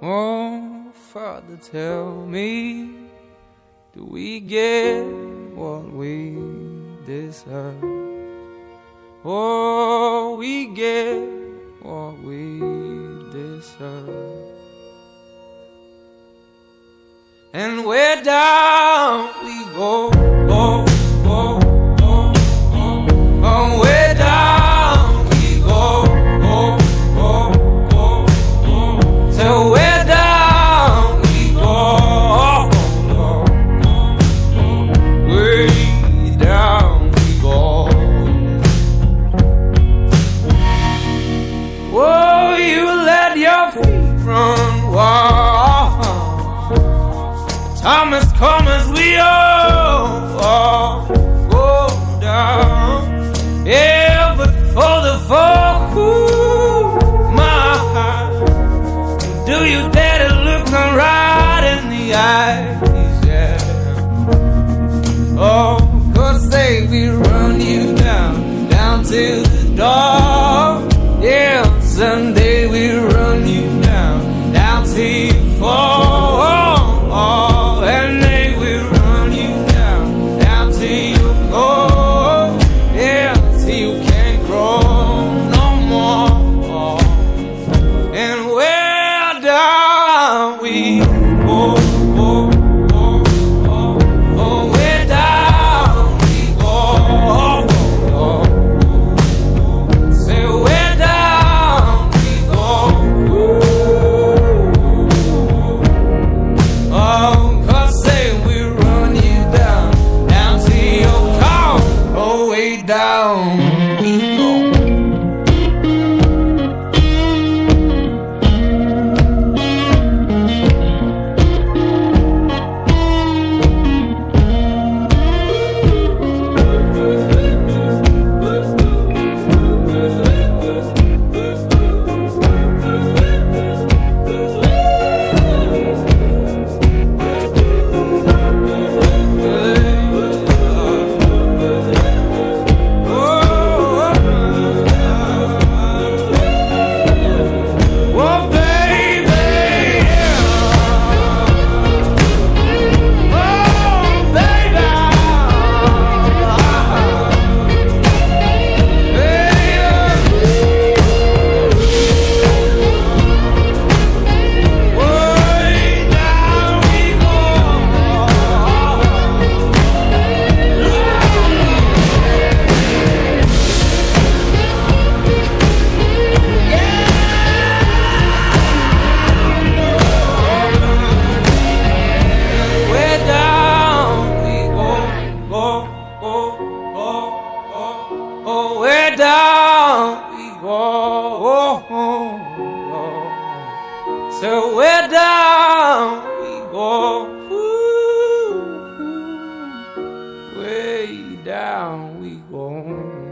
Oh, Father, tell me, do we get what we deserve? Oh, we get what we deserve. And where down we go, Time has come as we all, go down. Yeah, but for the fall, my heart, do you dare to look me right in the eyes? Yeah. Oh, cause say we run you down, down to the door. Yeah, someday down so where down we go, ooh, way down we go.